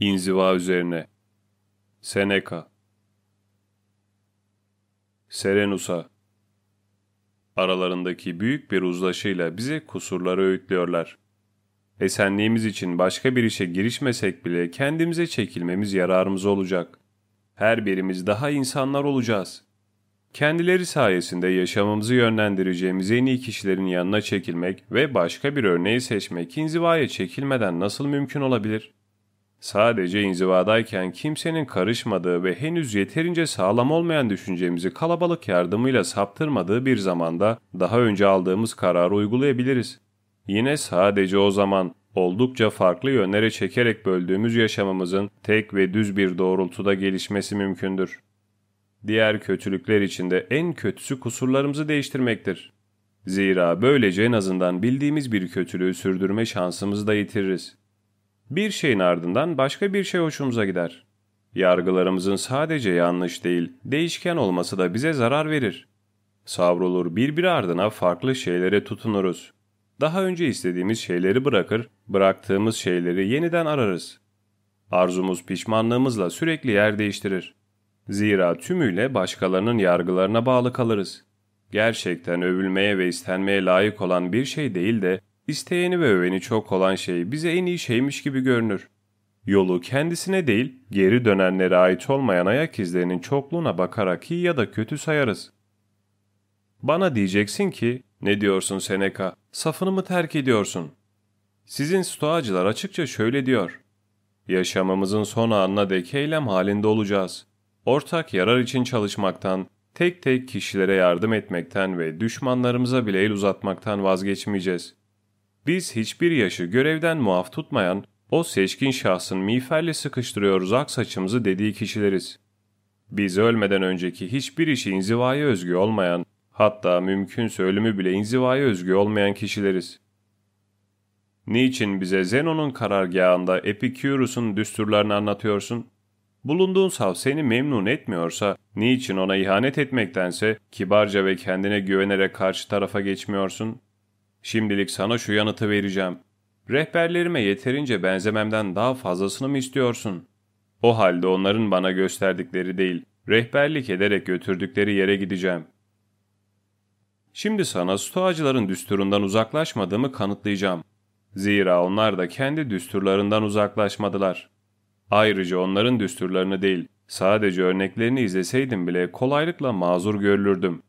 İnziva üzerine. Seneca. Serenus'a. Aralarındaki büyük bir uzlaşıyla bize kusurları öğütlüyorlar. Esenliğimiz için başka bir işe girişmesek bile kendimize çekilmemiz yararımız olacak. Her birimiz daha insanlar olacağız. Kendileri sayesinde yaşamımızı yönlendireceğimiz en iyi kişilerin yanına çekilmek ve başka bir örneği seçmek inzivaya çekilmeden nasıl mümkün olabilir? Sadece inzivadayken kimsenin karışmadığı ve henüz yeterince sağlam olmayan düşüncemizi kalabalık yardımıyla saptırmadığı bir zamanda daha önce aldığımız kararı uygulayabiliriz. Yine sadece o zaman oldukça farklı yönlere çekerek böldüğümüz yaşamımızın tek ve düz bir doğrultuda gelişmesi mümkündür. Diğer kötülükler içinde en kötüsü kusurlarımızı değiştirmektir. Zira böylece en azından bildiğimiz bir kötülüğü sürdürme şansımızı da yitiririz. Bir şeyin ardından başka bir şey hoşumuza gider. Yargılarımızın sadece yanlış değil, değişken olması da bize zarar verir. Savrulur birbiri ardına farklı şeylere tutunuruz. Daha önce istediğimiz şeyleri bırakır, bıraktığımız şeyleri yeniden ararız. Arzumuz pişmanlığımızla sürekli yer değiştirir. Zira tümüyle başkalarının yargılarına bağlı kalırız. Gerçekten övülmeye ve istenmeye layık olan bir şey değil de isteyeni ve öveni çok olan şey bize en iyi şeymiş gibi görünür. Yolu kendisine değil, geri dönenlere ait olmayan ayak izlerinin çokluğuna bakarak iyi ya da kötü sayarız. Bana diyeceksin ki, ne diyorsun Seneca, safını mı terk ediyorsun? Sizin stoacılar açıkça şöyle diyor. Yaşamımızın son anına dek eylem halinde olacağız. Ortak yarar için çalışmaktan, tek tek kişilere yardım etmekten ve düşmanlarımıza bile el uzatmaktan vazgeçmeyeceğiz. Biz hiçbir yaşı görevden muaf tutmayan, o seçkin şahsın miğferle sıkıştırıyoruz ak saçımızı dediği kişileriz. Biz ölmeden önceki hiçbir işi inzivaya özgü olmayan, hatta mümkünse ölümü bile inzivaya özgü olmayan kişileriz. Niçin bize Zenon'un karargahında Epikürus'un düsturlarını anlatıyorsun? Bulunduğun sav seni memnun etmiyorsa, niçin ona ihanet etmektense kibarca ve kendine güvenerek karşı tarafa geçmiyorsun? Şimdilik sana şu yanıtı vereceğim. Rehberlerime yeterince benzememden daha fazlasını mı istiyorsun? O halde onların bana gösterdikleri değil, rehberlik ederek götürdükleri yere gideceğim. Şimdi sana stoacıların düsturundan uzaklaşmadığımı kanıtlayacağım. Zira onlar da kendi düsturlarından uzaklaşmadılar. Ayrıca onların düsturlarını değil, sadece örneklerini izleseydim bile kolaylıkla mazur görülürdüm.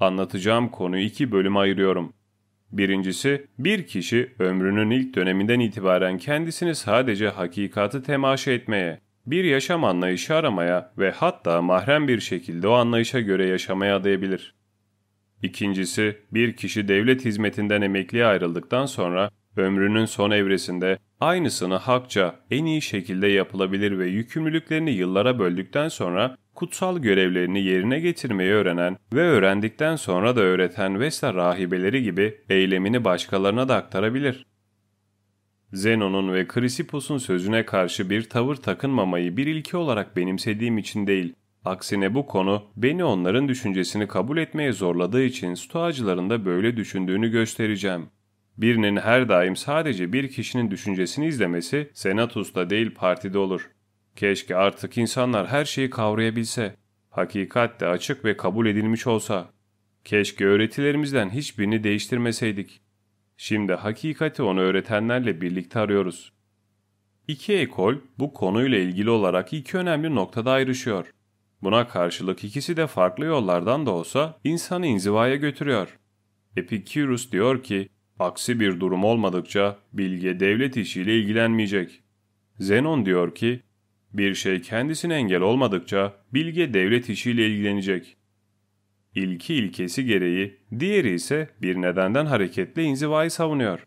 Anlatacağım konuyu iki bölüme ayırıyorum. Birincisi, bir kişi ömrünün ilk döneminden itibaren kendisini sadece hakikatı temaşa etmeye, bir yaşam anlayışı aramaya ve hatta mahrem bir şekilde o anlayışa göre yaşamaya adayabilir. İkincisi, bir kişi devlet hizmetinden emekliye ayrıldıktan sonra ömrünün son evresinde aynısını hakça en iyi şekilde yapılabilir ve yükümlülüklerini yıllara böldükten sonra kutsal görevlerini yerine getirmeyi öğrenen ve öğrendikten sonra da öğreten Vesta rahibeleri gibi eylemini başkalarına da aktarabilir. Zenon'un ve Chrysippus'un sözüne karşı bir tavır takınmamayı bir ilke olarak benimsediğim için değil, aksine bu konu beni onların düşüncesini kabul etmeye zorladığı için stoacıların da böyle düşündüğünü göstereceğim. Birinin her daim sadece bir kişinin düşüncesini izlemesi senatus'ta değil partide olur. Keşke artık insanlar her şeyi kavrayabilse. Hakikat de açık ve kabul edilmiş olsa. Keşke öğretilerimizden hiçbirini değiştirmeseydik. Şimdi hakikati onu öğretenlerle birlikte arıyoruz. İki ekol bu konuyla ilgili olarak iki önemli noktada ayrışıyor. Buna karşılık ikisi de farklı yollardan da olsa insanı inzivaya götürüyor. Epikürus diyor ki, aksi bir durum olmadıkça bilge devlet işiyle ilgilenmeyecek. Zenon diyor ki, bir şey kendisine engel olmadıkça bilge devlet işiyle ilgilenecek. İlki ilkesi gereği, diğeri ise bir nedenden hareketle inzivayı savunuyor.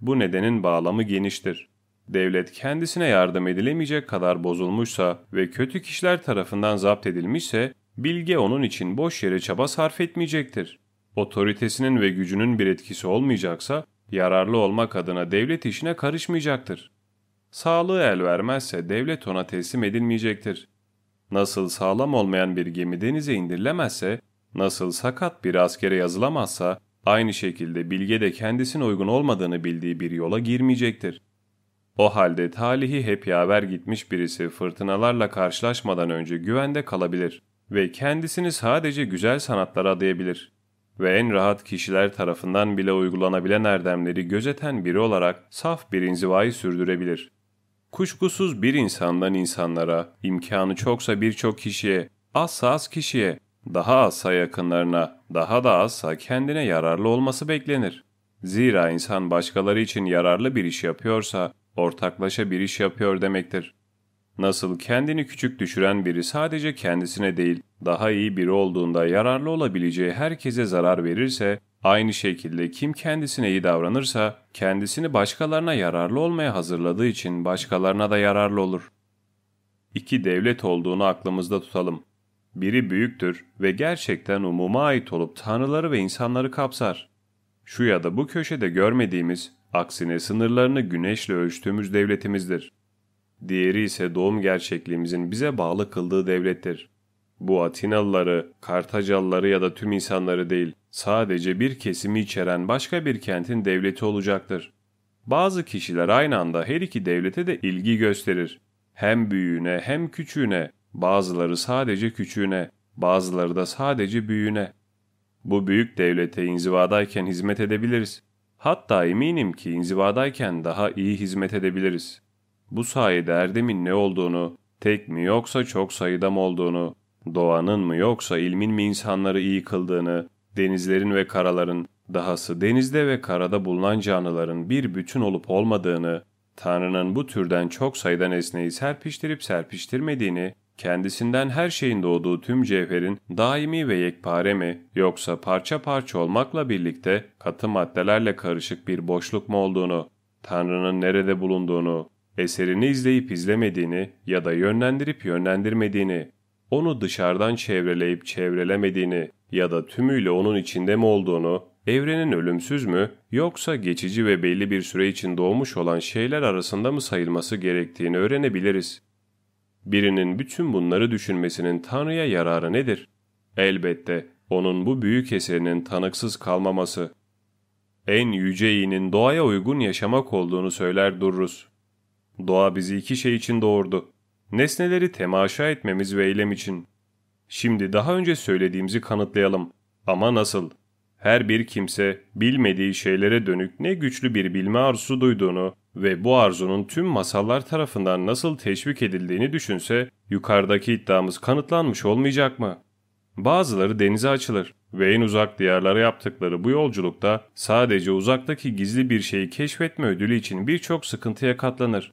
Bu nedenin bağlamı geniştir. Devlet kendisine yardım edilemeyecek kadar bozulmuşsa ve kötü kişiler tarafından zapt edilmişse, bilge onun için boş yere çaba sarf etmeyecektir. Otoritesinin ve gücünün bir etkisi olmayacaksa, yararlı olmak adına devlet işine karışmayacaktır. Sağlığı el vermezse devlet ona teslim edilmeyecektir. Nasıl sağlam olmayan bir gemi denize indirilemezse, nasıl sakat bir askere yazılamazsa, aynı şekilde bilge de kendisine uygun olmadığını bildiği bir yola girmeyecektir. O halde talihi hep yaver gitmiş birisi fırtınalarla karşılaşmadan önce güvende kalabilir ve kendisini sadece güzel sanatlara adayabilir ve en rahat kişiler tarafından bile uygulanabilen erdemleri gözeten biri olarak saf bir inzivayı sürdürebilir. Kuşkusuz bir insandan insanlara, imkanı çoksa birçok kişiye, azsa az kişiye, daha azsa yakınlarına, daha da azsa kendine yararlı olması beklenir. Zira insan başkaları için yararlı bir iş yapıyorsa, ortaklaşa bir iş yapıyor demektir. Nasıl kendini küçük düşüren biri sadece kendisine değil, daha iyi biri olduğunda yararlı olabileceği herkese zarar verirse, aynı şekilde kim kendisine iyi davranırsa, kendisini başkalarına yararlı olmaya hazırladığı için başkalarına da yararlı olur. İki devlet olduğunu aklımızda tutalım. Biri büyüktür ve gerçekten umuma ait olup tanrıları ve insanları kapsar. Şu ya da bu köşede görmediğimiz, aksine sınırlarını güneşle ölçtüğümüz devletimizdir. Diğeri ise doğum gerçekliğimizin bize bağlı kıldığı devlettir. Bu Atinalıları, Kartacalıları ya da tüm insanları değil, sadece bir kesimi içeren başka bir kentin devleti olacaktır. Bazı kişiler aynı anda her iki devlete de ilgi gösterir. Hem büyüğüne hem küçüğüne, bazıları sadece küçüğüne, bazıları da sadece büyüğüne. Bu büyük devlete inzivadayken hizmet edebiliriz. Hatta eminim ki inzivadayken daha iyi hizmet edebiliriz. Bu sayede erdemin ne olduğunu, tek mi yoksa çok sayıda mı olduğunu, doğanın mı yoksa ilmin mi insanları iyi kıldığını, denizlerin ve karaların, dahası denizde ve karada bulunan canlıların bir bütün olup olmadığını, Tanrı'nın bu türden çok sayıda nesneyi serpiştirip serpiştirmediğini, kendisinden her şeyin doğduğu tüm cevherin daimi ve yekpare mi yoksa parça parça olmakla birlikte katı maddelerle karışık bir boşluk mu olduğunu, Tanrı'nın nerede bulunduğunu, eserini izleyip izlemediğini ya da yönlendirip yönlendirmediğini, onu dışarıdan çevreleyip çevrelemediğini ya da tümüyle onun içinde mi olduğunu, evrenin ölümsüz mü yoksa geçici ve belli bir süre için doğmuş olan şeyler arasında mı sayılması gerektiğini öğrenebiliriz. Birinin bütün bunları düşünmesinin Tanrı'ya yararı nedir? Elbette onun bu büyük eserinin tanıksız kalmaması. En yüce iyinin doğaya uygun yaşamak olduğunu söyler dururuz. Doğa bizi iki şey için doğurdu. Nesneleri temaşa etmemiz ve eylem için. Şimdi daha önce söylediğimizi kanıtlayalım. Ama nasıl? Her bir kimse bilmediği şeylere dönük ne güçlü bir bilme arzusu duyduğunu ve bu arzunun tüm masallar tarafından nasıl teşvik edildiğini düşünse yukarıdaki iddiamız kanıtlanmış olmayacak mı? Bazıları denize açılır ve en uzak diyarlara yaptıkları bu yolculukta sadece uzaktaki gizli bir şeyi keşfetme ödülü için birçok sıkıntıya katlanır.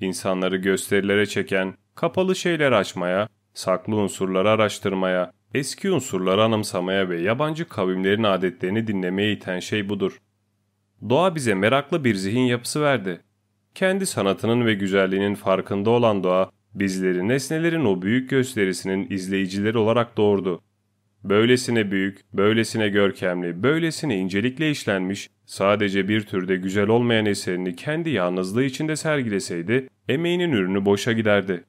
İnsanları gösterilere çeken, kapalı şeyler açmaya, saklı unsurları araştırmaya, eski unsurları anımsamaya ve yabancı kavimlerin adetlerini dinlemeye iten şey budur. Doğa bize meraklı bir zihin yapısı verdi. Kendi sanatının ve güzelliğinin farkında olan doğa, bizleri nesnelerin o büyük gösterisinin izleyicileri olarak doğurdu. Böylesine büyük, böylesine görkemli, böylesine incelikle işlenmiş, sadece bir türde güzel olmayan eserini kendi yalnızlığı içinde sergileseydi, emeğinin ürünü boşa giderdi.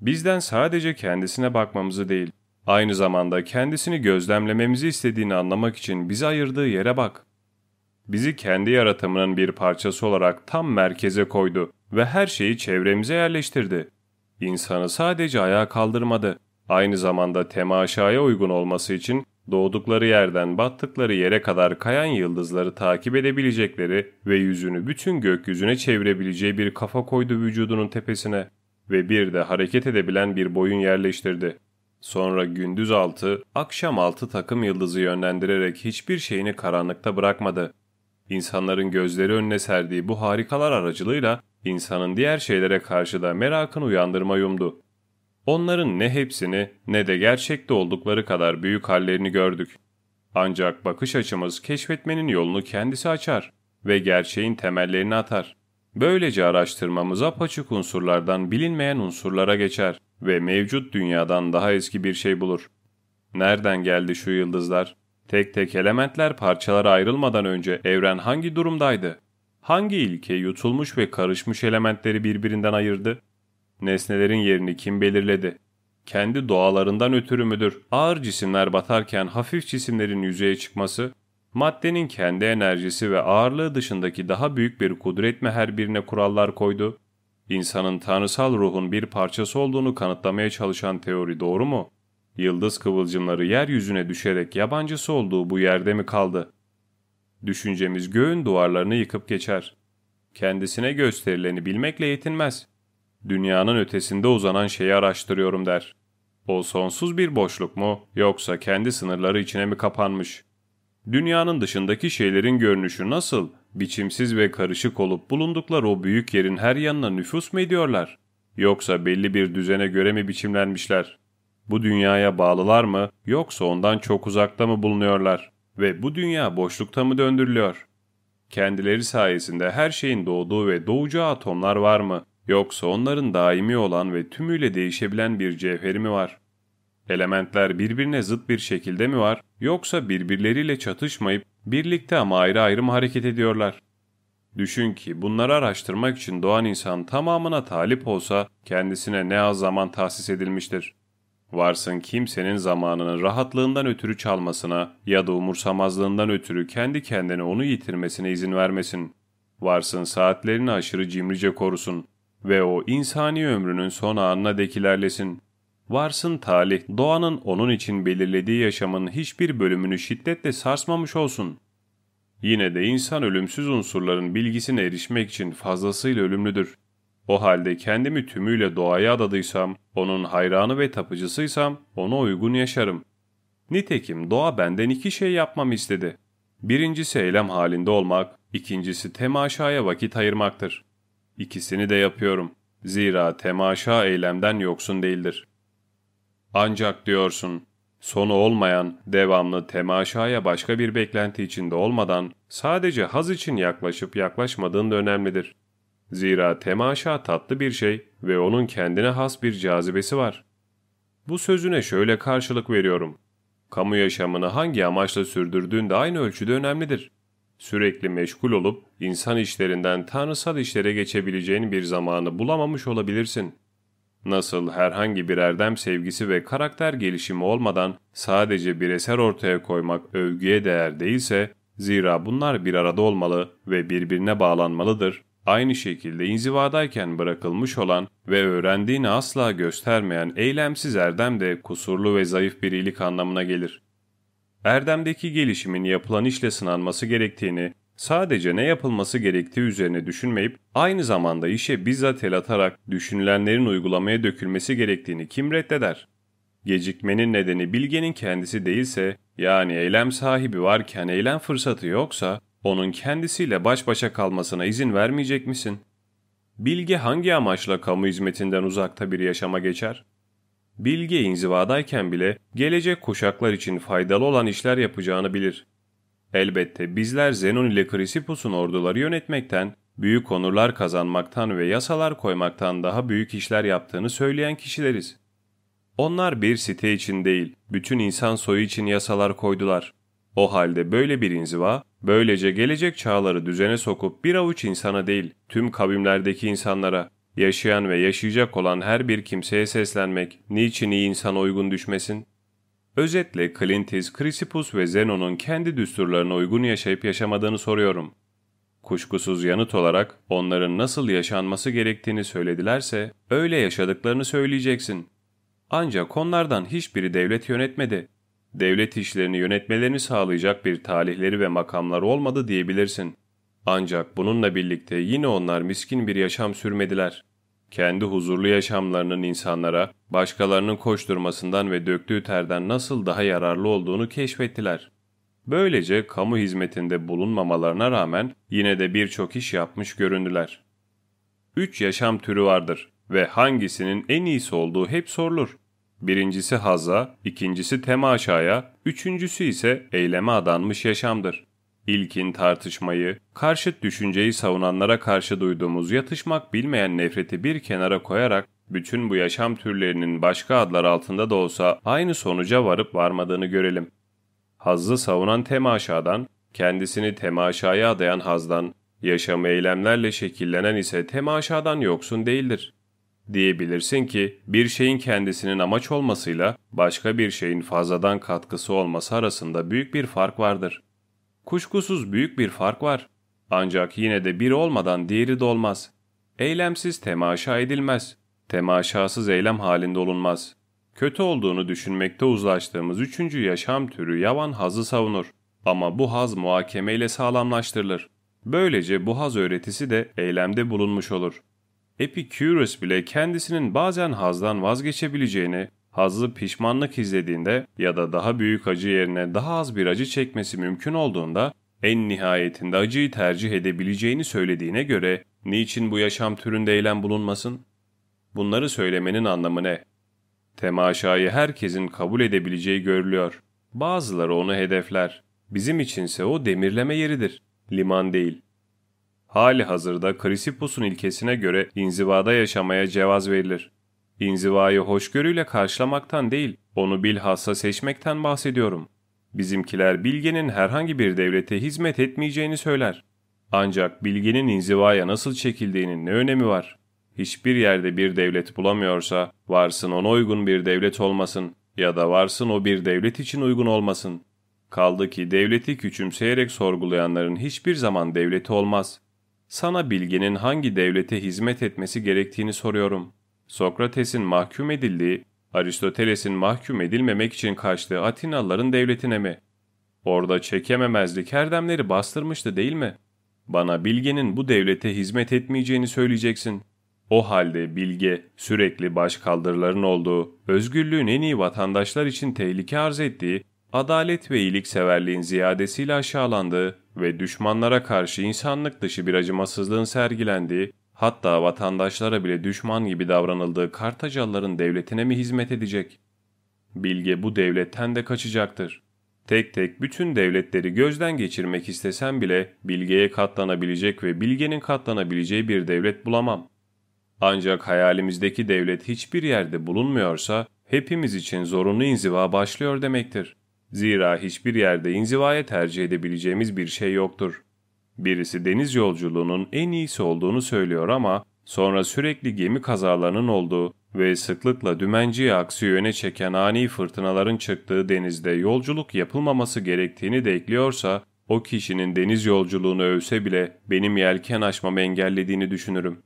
Bizden sadece kendisine bakmamızı değil, aynı zamanda kendisini gözlemlememizi istediğini anlamak için bizi ayırdığı yere bak. Bizi kendi yaratımının bir parçası olarak tam merkeze koydu ve her şeyi çevremize yerleştirdi. İnsanı sadece ayağa kaldırmadı, aynı zamanda temaşaya uygun olması için doğdukları yerden battıkları yere kadar kayan yıldızları takip edebilecekleri ve yüzünü bütün gökyüzüne çevirebileceği bir kafa koydu vücudunun tepesine ve bir de hareket edebilen bir boyun yerleştirdi. Sonra gündüz altı, akşam altı takım yıldızı yönlendirerek hiçbir şeyini karanlıkta bırakmadı. İnsanların gözleri önüne serdiği bu harikalar aracılığıyla insanın diğer şeylere karşı da merakını uyandırma yumdu. Onların ne hepsini ne de gerçekte oldukları kadar büyük hallerini gördük. Ancak bakış açımız keşfetmenin yolunu kendisi açar ve gerçeğin temellerini atar. Böylece araştırmamız apaçık unsurlardan bilinmeyen unsurlara geçer ve mevcut dünyadan daha eski bir şey bulur. Nereden geldi şu yıldızlar? Tek tek elementler parçalara ayrılmadan önce evren hangi durumdaydı? Hangi ilke yutulmuş ve karışmış elementleri birbirinden ayırdı? Nesnelerin yerini kim belirledi? Kendi doğalarından ötürü müdür ağır cisimler batarken hafif cisimlerin yüzeye çıkması? Maddenin kendi enerjisi ve ağırlığı dışındaki daha büyük bir kudret mi her birine kurallar koydu? İnsanın tanrısal ruhun bir parçası olduğunu kanıtlamaya çalışan teori doğru mu? Yıldız kıvılcımları yeryüzüne düşerek yabancısı olduğu bu yerde mi kaldı? Düşüncemiz göğün duvarlarını yıkıp geçer. Kendisine gösterileni bilmekle yetinmez. Dünyanın ötesinde uzanan şeyi araştırıyorum der. O sonsuz bir boşluk mu yoksa kendi sınırları içine mi kapanmış? Dünyanın dışındaki şeylerin görünüşü nasıl, biçimsiz ve karışık olup bulundukları o büyük yerin her yanına nüfus mu ediyorlar? Yoksa belli bir düzene göre mi biçimlenmişler? Bu dünyaya bağlılar mı yoksa ondan çok uzakta mı bulunuyorlar? Ve bu dünya boşlukta mı döndürülüyor? Kendileri sayesinde her şeyin doğduğu ve doğacağı atomlar var mı? Yoksa onların daimi olan ve tümüyle değişebilen bir cevheri mi var? Elementler birbirine zıt bir şekilde mi var yoksa birbirleriyle çatışmayıp birlikte ama ayrı ayrı mı hareket ediyorlar? Düşün ki bunları araştırmak için doğan insan tamamına talip olsa kendisine ne az zaman tahsis edilmiştir. Varsın kimsenin zamanının rahatlığından ötürü çalmasına ya da umursamazlığından ötürü kendi kendine onu yitirmesine izin vermesin. Varsın saatlerini aşırı cimrice korusun ve o insani ömrünün son anına dek ilerlesin. Varsın talih, doğanın onun için belirlediği yaşamın hiçbir bölümünü şiddetle sarsmamış olsun. Yine de insan ölümsüz unsurların bilgisine erişmek için fazlasıyla ölümlüdür. O halde kendimi tümüyle doğaya adadıysam, onun hayranı ve tapıcısıysam ona uygun yaşarım. Nitekim doğa benden iki şey yapmamı istedi. Birincisi eylem halinde olmak, ikincisi temaşaya vakit ayırmaktır. İkisini de yapıyorum. Zira temaşa eylemden yoksun değildir. Ancak diyorsun, sonu olmayan, devamlı temaşaya başka bir beklenti içinde olmadan sadece haz için yaklaşıp yaklaşmadığın da önemlidir. Zira temaşa tatlı bir şey ve onun kendine has bir cazibesi var. Bu sözüne şöyle karşılık veriyorum. Kamu yaşamını hangi amaçla sürdürdüğün de aynı ölçüde önemlidir. Sürekli meşgul olup insan işlerinden tanrısal işlere geçebileceğin bir zamanı bulamamış olabilirsin. Nasıl herhangi bir erdem sevgisi ve karakter gelişimi olmadan sadece bir eser ortaya koymak övgüye değer değilse, zira bunlar bir arada olmalı ve birbirine bağlanmalıdır. Aynı şekilde inzivadayken bırakılmış olan ve öğrendiğini asla göstermeyen eylemsiz erdem de kusurlu ve zayıf bir iyilik anlamına gelir. Erdemdeki gelişimin yapılan işle sınanması gerektiğini Sadece ne yapılması gerektiği üzerine düşünmeyip aynı zamanda işe bizzat el atarak düşünülenlerin uygulamaya dökülmesi gerektiğini kim reddeder? Gecikmenin nedeni bilgenin kendisi değilse, yani eylem sahibi varken eylem fırsatı yoksa, onun kendisiyle baş başa kalmasına izin vermeyecek misin? Bilge hangi amaçla kamu hizmetinden uzakta bir yaşama geçer? Bilge inzivadayken bile gelecek kuşaklar için faydalı olan işler yapacağını bilir. Elbette bizler Zenon ile Chrysippus'un orduları yönetmekten, büyük onurlar kazanmaktan ve yasalar koymaktan daha büyük işler yaptığını söyleyen kişileriz. Onlar bir site için değil, bütün insan soyu için yasalar koydular. O halde böyle bir inziva, böylece gelecek çağları düzene sokup bir avuç insana değil, tüm kavimlerdeki insanlara, yaşayan ve yaşayacak olan her bir kimseye seslenmek, niçin iyi insana uygun düşmesin? Özetle Clintis, Chrysippus ve Zenon'un kendi düsturlarına uygun yaşayıp yaşamadığını soruyorum. Kuşkusuz yanıt olarak onların nasıl yaşanması gerektiğini söyledilerse öyle yaşadıklarını söyleyeceksin. Ancak onlardan hiçbiri devlet yönetmedi. Devlet işlerini yönetmelerini sağlayacak bir talihleri ve makamları olmadı diyebilirsin. Ancak bununla birlikte yine onlar miskin bir yaşam sürmediler kendi huzurlu yaşamlarının insanlara, başkalarının koşturmasından ve döktüğü terden nasıl daha yararlı olduğunu keşfettiler. Böylece kamu hizmetinde bulunmamalarına rağmen yine de birçok iş yapmış göründüler. Üç yaşam türü vardır ve hangisinin en iyisi olduğu hep sorulur. Birincisi hazza, ikincisi temaşaya, üçüncüsü ise eyleme adanmış yaşamdır. İlkin tartışmayı, karşıt düşünceyi savunanlara karşı duyduğumuz yatışmak bilmeyen nefreti bir kenara koyarak bütün bu yaşam türlerinin başka adlar altında da olsa aynı sonuca varıp varmadığını görelim. Hazzı savunan temaşadan, kendisini temaşaya adayan hazdan, yaşamı eylemlerle şekillenen ise temaşadan yoksun değildir. Diyebilirsin ki bir şeyin kendisinin amaç olmasıyla başka bir şeyin fazladan katkısı olması arasında büyük bir fark vardır. Kuşkusuz büyük bir fark var. Ancak yine de biri olmadan diğeri de olmaz. Eylemsiz temaşa edilmez. Temaşasız eylem halinde olunmaz. Kötü olduğunu düşünmekte uzlaştığımız üçüncü yaşam türü yavan hazı savunur. Ama bu haz muhakemeyle sağlamlaştırılır. Böylece bu haz öğretisi de eylemde bulunmuş olur. Epicurus bile kendisinin bazen hazdan vazgeçebileceğini, hazı pişmanlık izlediğinde ya da daha büyük acı yerine daha az bir acı çekmesi mümkün olduğunda en nihayetinde acıyı tercih edebileceğini söylediğine göre niçin bu yaşam türünde eylem bulunmasın? Bunları söylemenin anlamı ne? Temaşayı herkesin kabul edebileceği görülüyor. Bazıları onu hedefler. Bizim içinse o demirleme yeridir. Liman değil. Hali hazırda Krisippus'un ilkesine göre inzivada yaşamaya cevaz verilir. İnzivayı hoşgörüyle karşılamaktan değil, onu bilhassa seçmekten bahsediyorum. Bizimkiler bilgenin herhangi bir devlete hizmet etmeyeceğini söyler. Ancak bilgenin inzivaya nasıl çekildiğinin ne önemi var? Hiçbir yerde bir devlet bulamıyorsa, varsın ona uygun bir devlet olmasın ya da varsın o bir devlet için uygun olmasın. Kaldı ki devleti küçümseyerek sorgulayanların hiçbir zaman devleti olmaz. Sana bilginin hangi devlete hizmet etmesi gerektiğini soruyorum. Sokrates'in mahkum edildiği, Aristoteles'in mahkum edilmemek için kaçtığı Atinalıların devletine mi? Orada çekememezlik herdemleri bastırmıştı değil mi? Bana bilgenin bu devlete hizmet etmeyeceğini söyleyeceksin. O halde bilge, sürekli başkaldırıların olduğu, özgürlüğün en iyi vatandaşlar için tehlike arz ettiği, adalet ve iyilikseverliğin ziyadesiyle aşağılandığı ve düşmanlara karşı insanlık dışı bir acımasızlığın sergilendiği, hatta vatandaşlara bile düşman gibi davranıldığı Kartacalıların devletine mi hizmet edecek? Bilge bu devletten de kaçacaktır. Tek tek bütün devletleri gözden geçirmek istesem bile bilgeye katlanabilecek ve bilgenin katlanabileceği bir devlet bulamam. Ancak hayalimizdeki devlet hiçbir yerde bulunmuyorsa hepimiz için zorunlu inziva başlıyor demektir. Zira hiçbir yerde inzivaya tercih edebileceğimiz bir şey yoktur. Birisi deniz yolculuğunun en iyisi olduğunu söylüyor ama sonra sürekli gemi kazalarının olduğu ve sıklıkla dümenciye aksi yöne çeken ani fırtınaların çıktığı denizde yolculuk yapılmaması gerektiğini de ekliyorsa, o kişinin deniz yolculuğunu övse bile benim yelken açmamı engellediğini düşünürüm.